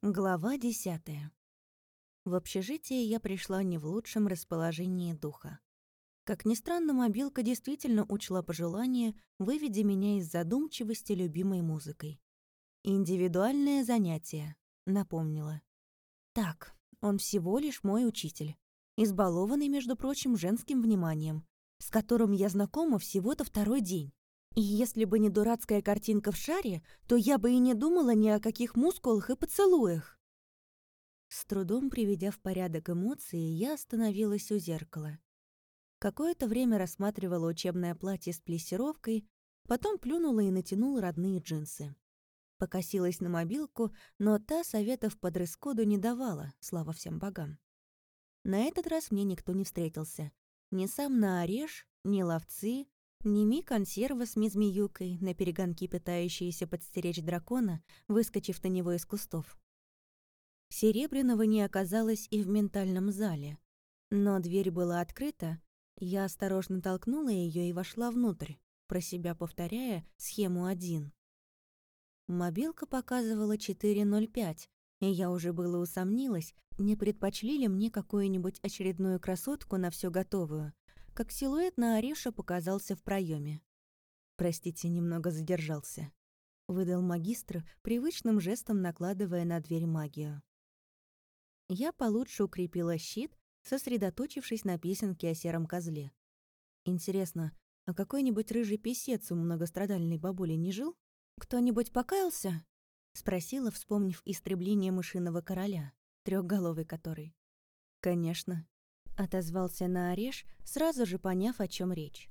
Глава десятая. В общежитие я пришла не в лучшем расположении духа. Как ни странно, мобилка действительно учла пожелание, выведя меня из задумчивости любимой музыкой. «Индивидуальное занятие», — напомнила. «Так, он всего лишь мой учитель, избалованный, между прочим, женским вниманием, с которым я знакома всего-то второй день. И если бы не дурацкая картинка в шаре, то я бы и не думала ни о каких мускулах и поцелуях. С трудом приведя в порядок эмоции, я остановилась у зеркала. Какое-то время рассматривала учебное платье с плессировкой, потом плюнула и натянула родные джинсы. Покосилась на мобилку, но та советов по дресс-коду не давала, слава всем богам. На этот раз мне никто не встретился. Ни сам на ореш, ни ловцы, Неми консерва с мизмеюкой, на перегонки пытающиеся подстеречь дракона, выскочив на него из кустов. Серебряного не оказалось и в ментальном зале. Но дверь была открыта, я осторожно толкнула ее и вошла внутрь, про себя повторяя схему 1. Мобилка показывала 4.05, и я уже было усомнилась, не предпочли ли мне какую-нибудь очередную красотку на все готовую, как силуэт на Ориша показался в проеме. «Простите, немного задержался», — выдал магистр, привычным жестом накладывая на дверь магию. Я получше укрепила щит, сосредоточившись на песенке о сером козле. Интересно, а какой-нибудь рыжий писец у многострадальной бабули не жил? Кто-нибудь покаялся? Спросила, вспомнив истребление мышиного короля, трехголовый который. Конечно, Отозвался на ореш, сразу же поняв, о чем речь.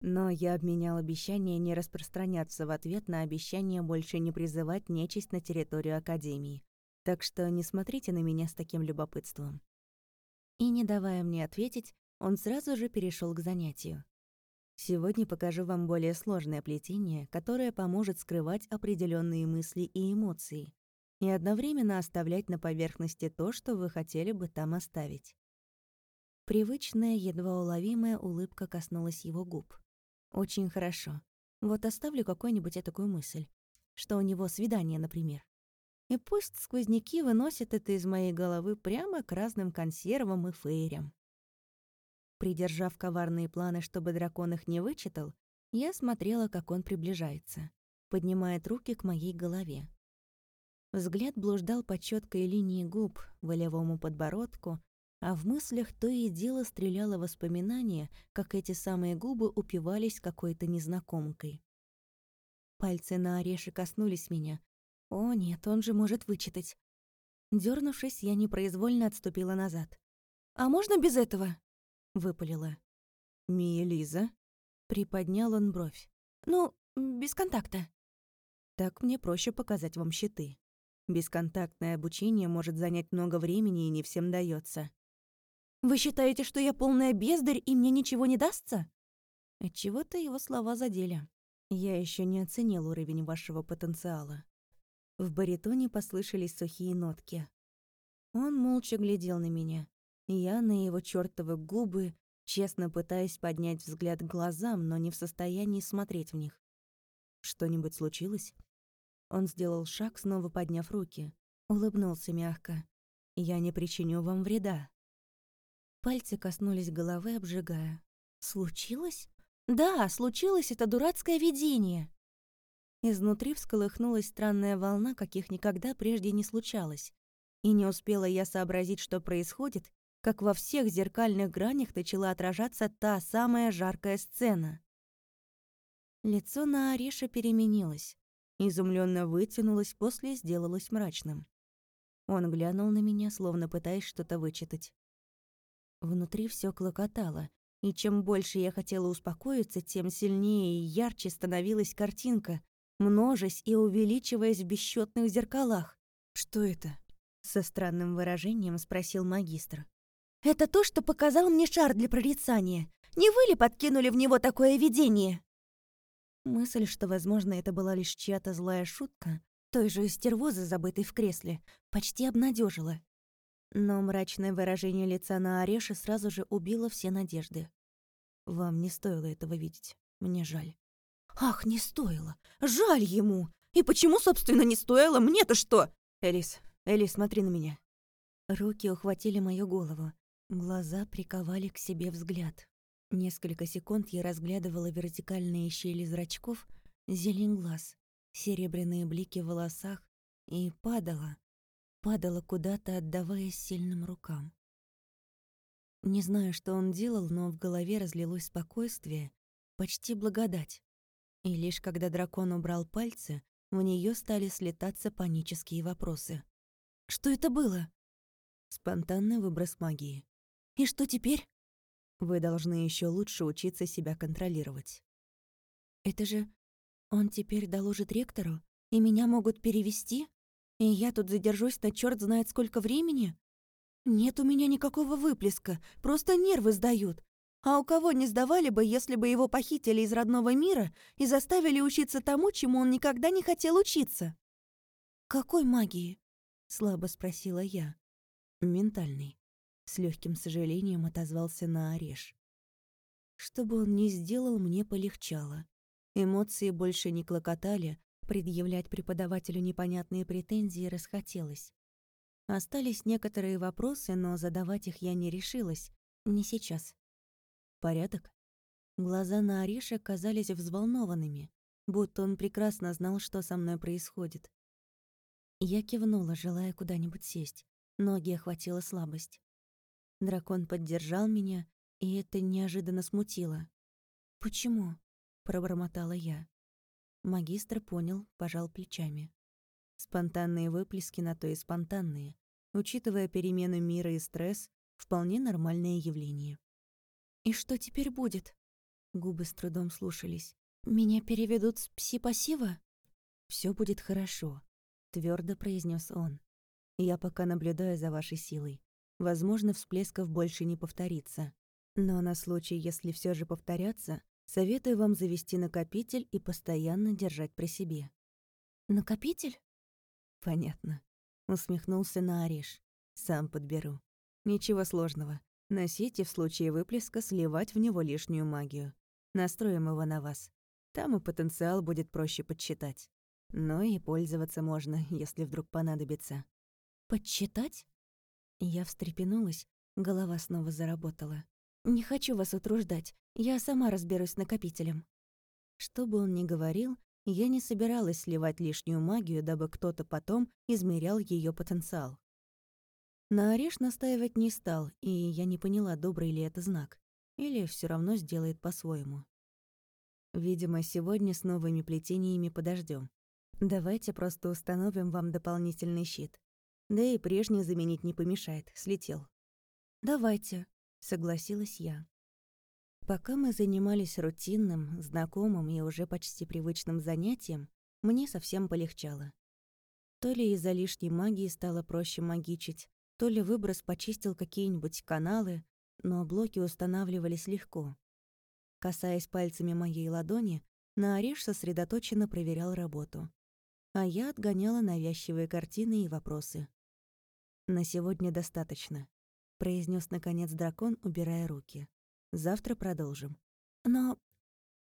Но я обменял обещание не распространяться в ответ на обещание больше не призывать нечисть на территорию Академии. Так что не смотрите на меня с таким любопытством. И не давая мне ответить, он сразу же перешел к занятию. Сегодня покажу вам более сложное плетение, которое поможет скрывать определенные мысли и эмоции и одновременно оставлять на поверхности то, что вы хотели бы там оставить. Привычная, едва уловимая улыбка коснулась его губ. «Очень хорошо. Вот оставлю какую-нибудь такую мысль. Что у него свидание, например. И пусть сквозняки выносят это из моей головы прямо к разным консервам и фейрям». Придержав коварные планы, чтобы дракон их не вычитал, я смотрела, как он приближается, поднимает руки к моей голове. Взгляд блуждал по четкой линии губ, волевому подбородку, а в мыслях то и дело стреляло воспоминание, как эти самые губы упивались какой-то незнакомкой. Пальцы на ореше коснулись меня. О, нет, он же может вычитать. Дернувшись, я непроизвольно отступила назад. «А можно без этого?» — выпалила. «Мия Лиза?» — приподнял он бровь. «Ну, без контакта». «Так мне проще показать вам щиты. Бесконтактное обучение может занять много времени и не всем дается. Вы считаете, что я полная бездарь и мне ничего не дастся? Отчего-то его слова задели. Я еще не оценил уровень вашего потенциала. В баритоне послышались сухие нотки. Он молча глядел на меня. Я на его чёртовы губы, честно пытаясь поднять взгляд к глазам, но не в состоянии смотреть в них. Что-нибудь случилось? Он сделал шаг, снова подняв руки. Улыбнулся мягко. «Я не причиню вам вреда». Пальцы коснулись головы, обжигая. «Случилось? Да, случилось это дурацкое видение!» Изнутри всколыхнулась странная волна, каких никогда прежде не случалось. И не успела я сообразить, что происходит, как во всех зеркальных гранях начала отражаться та самая жаркая сцена. Лицо на Арише переменилось. Изумленно вытянулось, после сделалось мрачным. Он глянул на меня, словно пытаясь что-то вычитать. Внутри все клокотало, и чем больше я хотела успокоиться, тем сильнее и ярче становилась картинка, множась и увеличиваясь в бесчетных зеркалах. «Что это?» — со странным выражением спросил магистр. «Это то, что показал мне шар для прорицания. Не вы ли подкинули в него такое видение?» Мысль, что, возможно, это была лишь чья-то злая шутка, той же стервозы, забытой в кресле, почти обнадежила. Но мрачное выражение лица на Ореше сразу же убило все надежды. «Вам не стоило этого видеть. Мне жаль». «Ах, не стоило! Жаль ему! И почему, собственно, не стоило? Мне-то что?» «Элис, Элли, смотри на меня». Руки ухватили мою голову. Глаза приковали к себе взгляд. Несколько секунд я разглядывала вертикальные щели зрачков, зелень глаз, серебряные блики в волосах и падала, падала куда-то, отдаваясь сильным рукам. Не знаю, что он делал, но в голове разлилось спокойствие, почти благодать. И лишь когда дракон убрал пальцы, в нее стали слетаться панические вопросы. «Что это было?» Спонтанный выброс магии. «И что теперь?» Вы должны еще лучше учиться себя контролировать. «Это же... Он теперь доложит ректору, и меня могут перевести? И я тут задержусь на черт знает сколько времени? Нет у меня никакого выплеска, просто нервы сдают. А у кого не сдавали бы, если бы его похитили из родного мира и заставили учиться тому, чему он никогда не хотел учиться?» «Какой магии?» — слабо спросила я. «Ментальный», — с легким сожалением отозвался на Ореш. Что бы он ни сделал, мне полегчало. Эмоции больше не клокотали, предъявлять преподавателю непонятные претензии расхотелось. Остались некоторые вопросы, но задавать их я не решилась. Не сейчас. Порядок? Глаза на Арише казались взволнованными, будто он прекрасно знал, что со мной происходит. Я кивнула, желая куда-нибудь сесть. Ноги охватила слабость. Дракон поддержал меня, и это неожиданно смутило. «Почему?» — пробормотала я. Магистр понял, пожал плечами. Спонтанные выплески на то и спонтанные. Учитывая перемены мира и стресс, вполне нормальное явление. «И что теперь будет?» Губы с трудом слушались. «Меня переведут с пси-пассива?» «Всё будет хорошо», — твердо произнес он. «Я пока наблюдаю за вашей силой. Возможно, всплесков больше не повторится. Но на случай, если все же повторятся, советую вам завести накопитель и постоянно держать при себе». «Накопитель?» «Понятно», — усмехнулся на Ореш. «Сам подберу. Ничего сложного. Носите в случае выплеска сливать в него лишнюю магию. Настроим его на вас. Там и потенциал будет проще подсчитать. Но и пользоваться можно, если вдруг понадобится». «Подсчитать?» Я встрепенулась, голова снова заработала. «Не хочу вас утруждать, я сама разберусь с накопителем». Что бы он ни говорил, я не собиралась сливать лишнюю магию, дабы кто-то потом измерял ее потенциал. На ореш настаивать не стал, и я не поняла, добрый ли это знак. Или все равно сделает по-своему. Видимо, сегодня с новыми плетениями подождем. Давайте просто установим вам дополнительный щит. Да и прежний заменить не помешает, слетел. «Давайте», — согласилась я. Пока мы занимались рутинным, знакомым и уже почти привычным занятием, мне совсем полегчало. То ли из-за лишней магии стало проще магичить, то ли выброс почистил какие-нибудь каналы, но блоки устанавливались легко. Касаясь пальцами моей ладони, на ореш сосредоточенно проверял работу. А я отгоняла навязчивые картины и вопросы. «На сегодня достаточно», — произнес наконец дракон, убирая руки. Завтра продолжим. Но...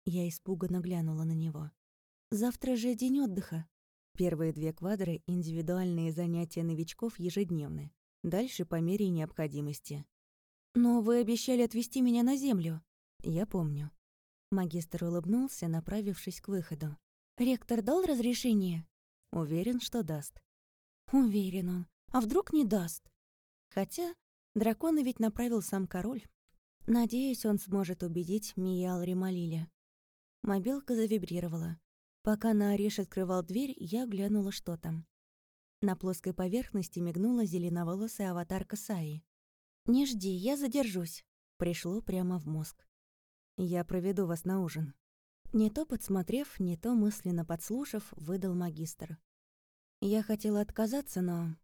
Я испуганно глянула на него. Завтра же день отдыха. Первые две квадры — индивидуальные занятия новичков ежедневны. Дальше по мере необходимости. «Но вы обещали отвезти меня на землю». «Я помню». Магистр улыбнулся, направившись к выходу. «Ректор дал разрешение?» «Уверен, что даст». «Уверен он. А вдруг не даст?» Хотя дракона ведь направил сам король. Надеюсь, он сможет убедить Миял Рималиля. Мобилка завибрировала. Пока Наореш открывал дверь, я глянула, что там. На плоской поверхности мигнула зеленоволосая аватарка Саи. «Не жди, я задержусь», — пришло прямо в мозг. «Я проведу вас на ужин». Не то подсмотрев, не то мысленно подслушав, выдал магистр. Я хотела отказаться, но...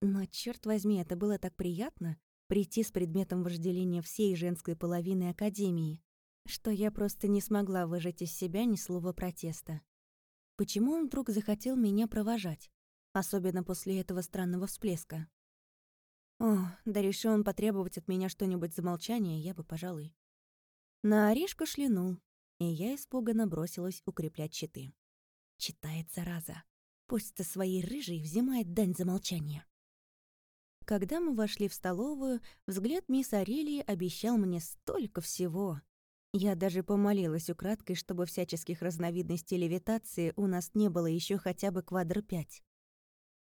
Но, черт возьми, это было так приятно, прийти с предметом вожделения всей женской половины Академии, что я просто не смогла выжать из себя ни слова протеста. Почему он вдруг захотел меня провожать, особенно после этого странного всплеска? О, да решил он потребовать от меня что-нибудь за молчание, я бы, пожалуй. На орешку шлянул, и я испуганно бросилась укреплять щиты. Читает зараза. Пусть со своей рыжей взимает дань за молчание. Когда мы вошли в столовую, взгляд мисс Арелии обещал мне столько всего. Я даже помолилась украдкой, чтобы всяческих разновидностей левитации у нас не было еще хотя бы квадр пять.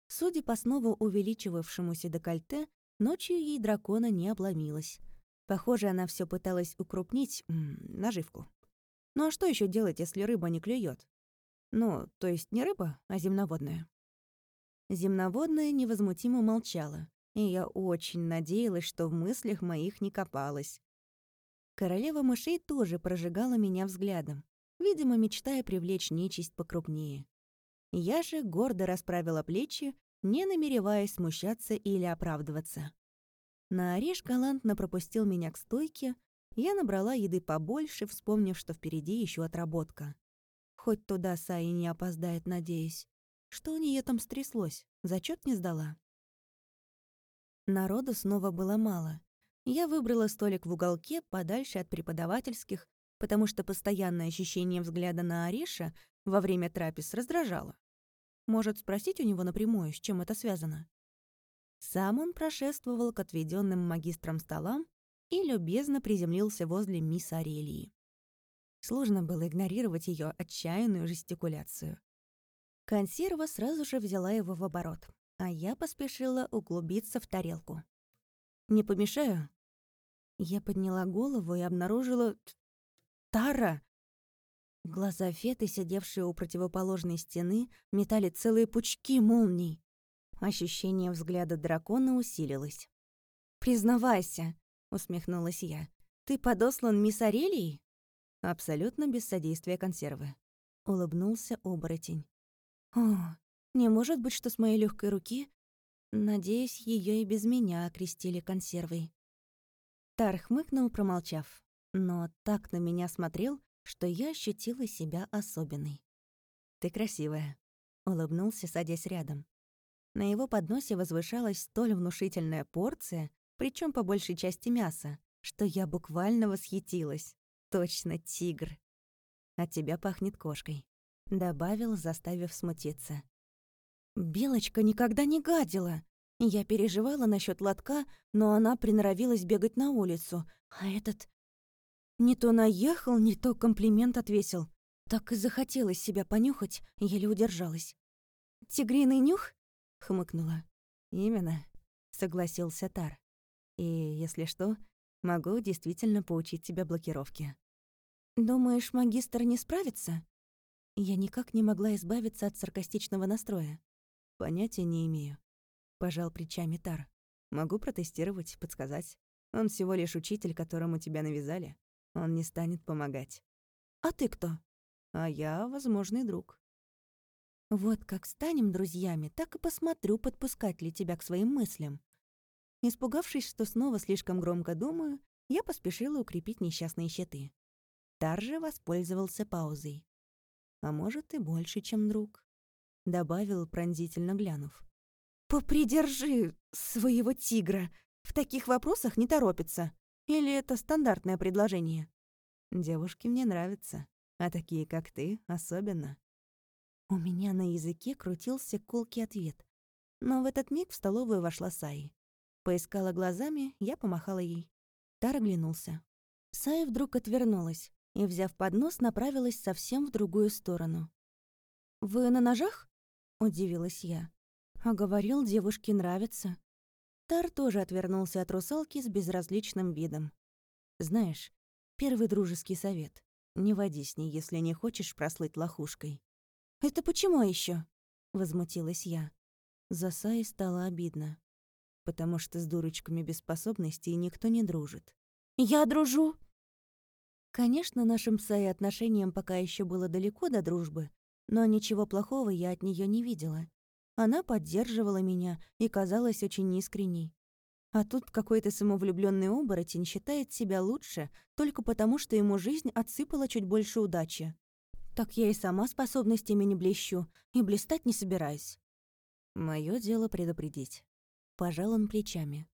Судя по снова увеличивавшемуся декольте, ночью ей дракона не обломилась. Похоже, она все пыталась укрупнить наживку. Ну а что еще делать, если рыба не клюет? Ну, то есть не рыба, а земноводная. Земноводная невозмутимо молчала, и я очень надеялась, что в мыслях моих не копалась. Королева мышей тоже прожигала меня взглядом, видимо, мечтая привлечь нечисть покрупнее. Я же гордо расправила плечи, не намереваясь смущаться или оправдываться. На ореш галантно пропустил меня к стойке, я набрала еды побольше, вспомнив, что впереди еще отработка. Хоть туда Саи не опоздает, надеюсь. Что у нее там стряслось? Зачет не сдала? Народу снова было мало, я выбрала столик в уголке, подальше от преподавательских, потому что постоянное ощущение взгляда на Ариша во время трапез раздражало. Может, спросить у него напрямую, с чем это связано? Сам он прошествовал к отведенным магистрам столам и любезно приземлился возле мисс Арелии. Сложно было игнорировать ее отчаянную жестикуляцию. Консерва сразу же взяла его в оборот, а я поспешила углубиться в тарелку. «Не помешаю?» Я подняла голову и обнаружила... Тара! Глаза Феты, сидевшие у противоположной стены, метали целые пучки молний. Ощущение взгляда дракона усилилось. «Признавайся», — усмехнулась я, — «ты подослан мисс Арелией?» Абсолютно без содействия консервы. Улыбнулся оборотень. «О, не может быть, что с моей легкой руки Надеюсь, ее и без меня окрестили консервой. Тар хмыкнул, промолчав, но так на меня смотрел, что я ощутила себя особенной. «Ты красивая», — улыбнулся, садясь рядом. На его подносе возвышалась столь внушительная порция, причем по большей части мяса, что я буквально восхитилась. Точно тигр. От тебя пахнет кошкой», — добавил, заставив смутиться. Белочка никогда не гадила. Я переживала насчет лотка, но она приноровилась бегать на улицу. А этот... Не то наехал, не то комплимент отвесил. Так и захотелось себя понюхать, еле удержалась. «Тигриный нюх?» — хмыкнула. «Именно», — согласился Тар. «И, если что, могу действительно поучить тебя блокировке». «Думаешь, магистр не справится?» Я никак не могла избавиться от саркастичного настроя. Понятия не имею. Пожал плечами Тар. Могу протестировать, подсказать. Он всего лишь учитель, которому тебя навязали. Он не станет помогать. А ты кто? А я возможный друг. Вот как станем друзьями, так и посмотрю, подпускать ли тебя к своим мыслям. Испугавшись, что снова слишком громко думаю, я поспешила укрепить несчастные щиты. Тар же воспользовался паузой. А может, и больше, чем друг добавил, пронзительно глянув. «Попридержи своего тигра. В таких вопросах не торопится. Или это стандартное предложение?» «Девушки мне нравятся, а такие, как ты, особенно». У меня на языке крутился колкий ответ. Но в этот миг в столовую вошла Саи. Поискала глазами, я помахала ей. Тар оглянулся. Саи вдруг отвернулась и, взяв поднос, направилась совсем в другую сторону. «Вы на ножах?» Удивилась я. А говорил, девушке нравится. Тар тоже отвернулся от русалки с безразличным видом. Знаешь, первый дружеский совет. Не води с ней, если не хочешь прослыть лохушкой. «Это почему еще? Возмутилась я. За Саи стало обидно. Потому что с дурочками без способностей никто не дружит. «Я дружу!» Конечно, нашим Саи отношениям пока еще было далеко до дружбы, но ничего плохого я от нее не видела. Она поддерживала меня и казалась очень искренней. А тут какой-то самовлюбленный оборотень считает себя лучше только потому, что ему жизнь отсыпала чуть больше удачи. Так я и сама способностями не блещу, и блистать не собираюсь. Мое дело предупредить. Пожал он плечами.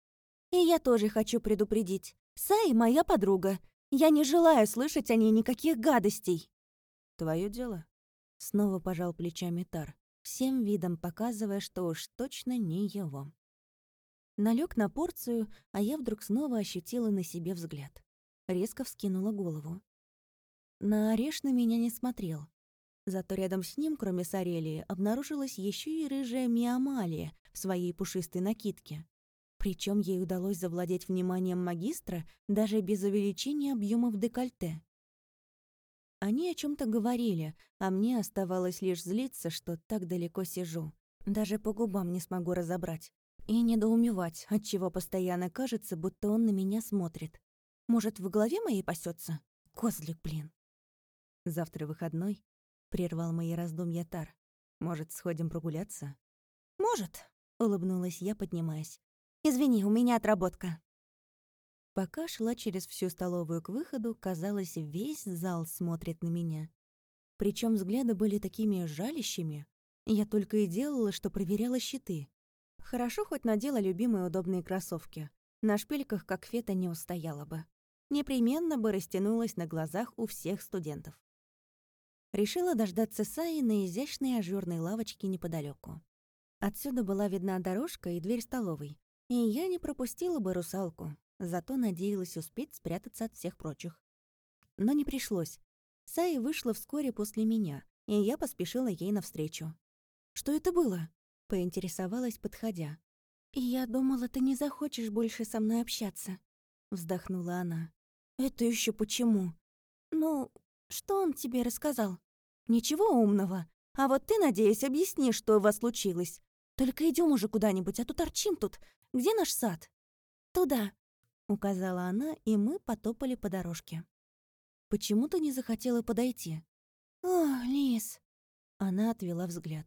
И я тоже хочу предупредить. Сай моя подруга. Я не желаю слышать о ней никаких гадостей. Твое дело. Снова пожал плечами Тар. всем видом показывая, что уж точно не его. Налег на порцию, а я вдруг снова ощутила на себе взгляд. Резко вскинула голову. На ореш на меня не смотрел. Зато рядом с ним, кроме Сарелии, обнаружилась еще и рыжая Миамалия в своей пушистой накидке. Причем ей удалось завладеть вниманием магистра даже без увеличения объемов декольте. Они о чем то говорили, а мне оставалось лишь злиться, что так далеко сижу. Даже по губам не смогу разобрать. И недоумевать, отчего постоянно кажется, будто он на меня смотрит. Может, в голове моей пасется? Козлик, блин. Завтра выходной, — прервал мои раздумья Тар. Может, сходим прогуляться? Может, — улыбнулась я, поднимаясь. Извини, у меня отработка. Пока шла через всю столовую к выходу, казалось, весь зал смотрит на меня. Причем взгляды были такими жалящими. Я только и делала, что проверяла щиты. Хорошо хоть надела любимые удобные кроссовки. На шпильках, как фета, не устояла бы. Непременно бы растянулась на глазах у всех студентов. Решила дождаться Саи на изящной ажурной лавочке неподалеку. Отсюда была видна дорожка и дверь столовой, и я не пропустила бы русалку, зато надеялась успеть спрятаться от всех прочих. Но не пришлось. Саи вышла вскоре после меня, и я поспешила ей навстречу. «Что это было?» — поинтересовалась, подходя. «Я думала, ты не захочешь больше со мной общаться», — вздохнула она. «Это еще почему?» «Ну, что он тебе рассказал?» «Ничего умного. А вот ты, надеюсь, объясни, что у вас случилось. Только идем уже куда-нибудь, а то торчим тут. Где наш сад?» «Туда», — указала она, и мы потопали по дорожке. «Почему ты не захотела подойти?» «О, Лис!» Она отвела взгляд.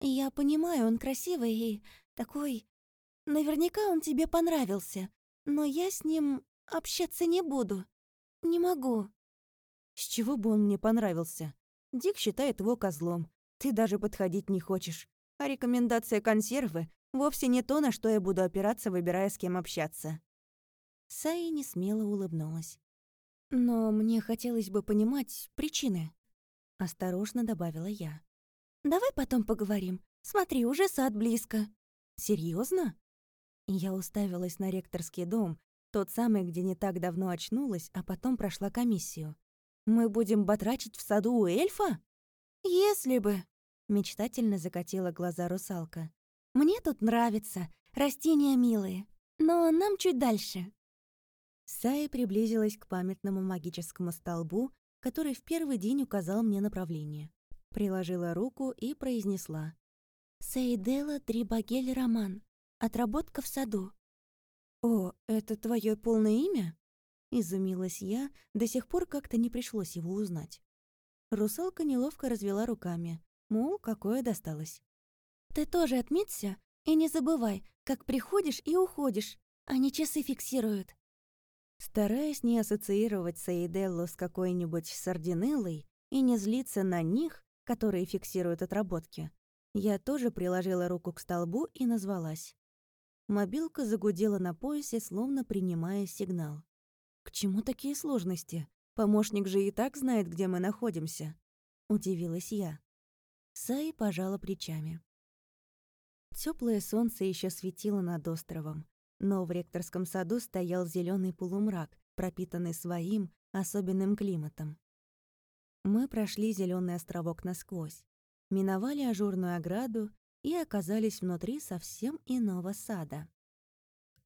«Я понимаю, он красивый и такой... Наверняка он тебе понравился, но я с ним общаться не буду. Не могу». «С чего бы он мне понравился? Дик считает его козлом. Ты даже подходить не хочешь. А рекомендация консервы Вовсе не то, на что я буду опираться, выбирая, с кем общаться. Саи не смело улыбнулась. «Но мне хотелось бы понимать причины», — осторожно добавила я. «Давай потом поговорим. Смотри, уже сад близко». Серьезно? Я уставилась на ректорский дом, тот самый, где не так давно очнулась, а потом прошла комиссию. «Мы будем батрачить в саду у эльфа?» «Если бы», — мечтательно закатила глаза русалка. Мне тут нравится, растения милые, но нам чуть дальше». Сая приблизилась к памятному магическому столбу, который в первый день указал мне направление. Приложила руку и произнесла. «Сейдела Дрибагель Роман. Отработка в саду». «О, это твое полное имя?» Изумилась я, до сих пор как-то не пришлось его узнать. Русалка неловко развела руками, мол, какое досталось. Ты тоже отметься и не забывай, как приходишь и уходишь, они часы фиксируют. Стараясь не ассоциировать Саиделлу с какой-нибудь сардинеллой и не злиться на них, которые фиксируют отработки, я тоже приложила руку к столбу и назвалась. Мобилка загудела на поясе, словно принимая сигнал. «К чему такие сложности? Помощник же и так знает, где мы находимся», — удивилась я. Саи пожала плечами. Теплое солнце еще светило над островом, но в ректорском саду стоял зеленый полумрак, пропитанный своим особенным климатом. Мы прошли зеленый островок насквозь, миновали ажурную ограду и оказались внутри совсем иного сада.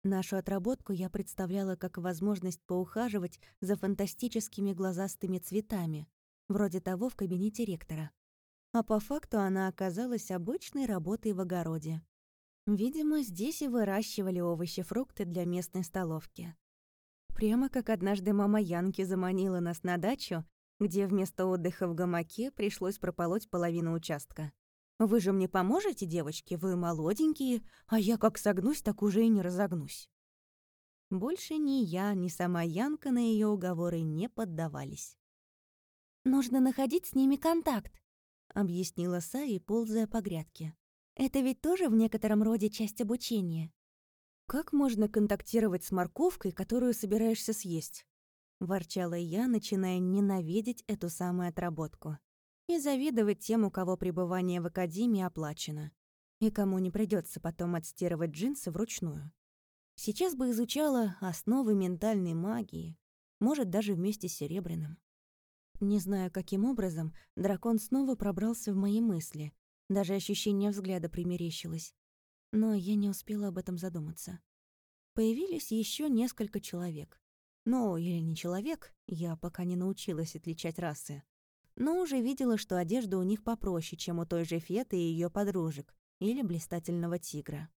Нашу отработку я представляла как возможность поухаживать за фантастическими глазастыми цветами, вроде того в кабинете ректора а по факту она оказалась обычной работой в огороде. Видимо, здесь и выращивали овощи-фрукты для местной столовки. Прямо как однажды мама Янки заманила нас на дачу, где вместо отдыха в гамаке пришлось прополоть половину участка. «Вы же мне поможете, девочки? Вы молоденькие, а я как согнусь, так уже и не разогнусь». Больше ни я, ни сама Янка на ее уговоры не поддавались. «Нужно находить с ними контакт», объяснила Саи, ползая по грядке. «Это ведь тоже в некотором роде часть обучения». «Как можно контактировать с морковкой, которую собираешься съесть?» Ворчала я, начиная ненавидеть эту самую отработку. и завидовать тем, у кого пребывание в академии оплачено, и кому не придется потом отстирывать джинсы вручную. Сейчас бы изучала основы ментальной магии, может, даже вместе с Серебряным. Не знаю, каким образом дракон снова пробрался в мои мысли, даже ощущение взгляда примерещилось. Но я не успела об этом задуматься. Появились еще несколько человек. Ну, или не человек, я пока не научилась отличать расы. Но уже видела, что одежда у них попроще, чем у той же Феты и ее подружек, или блистательного тигра.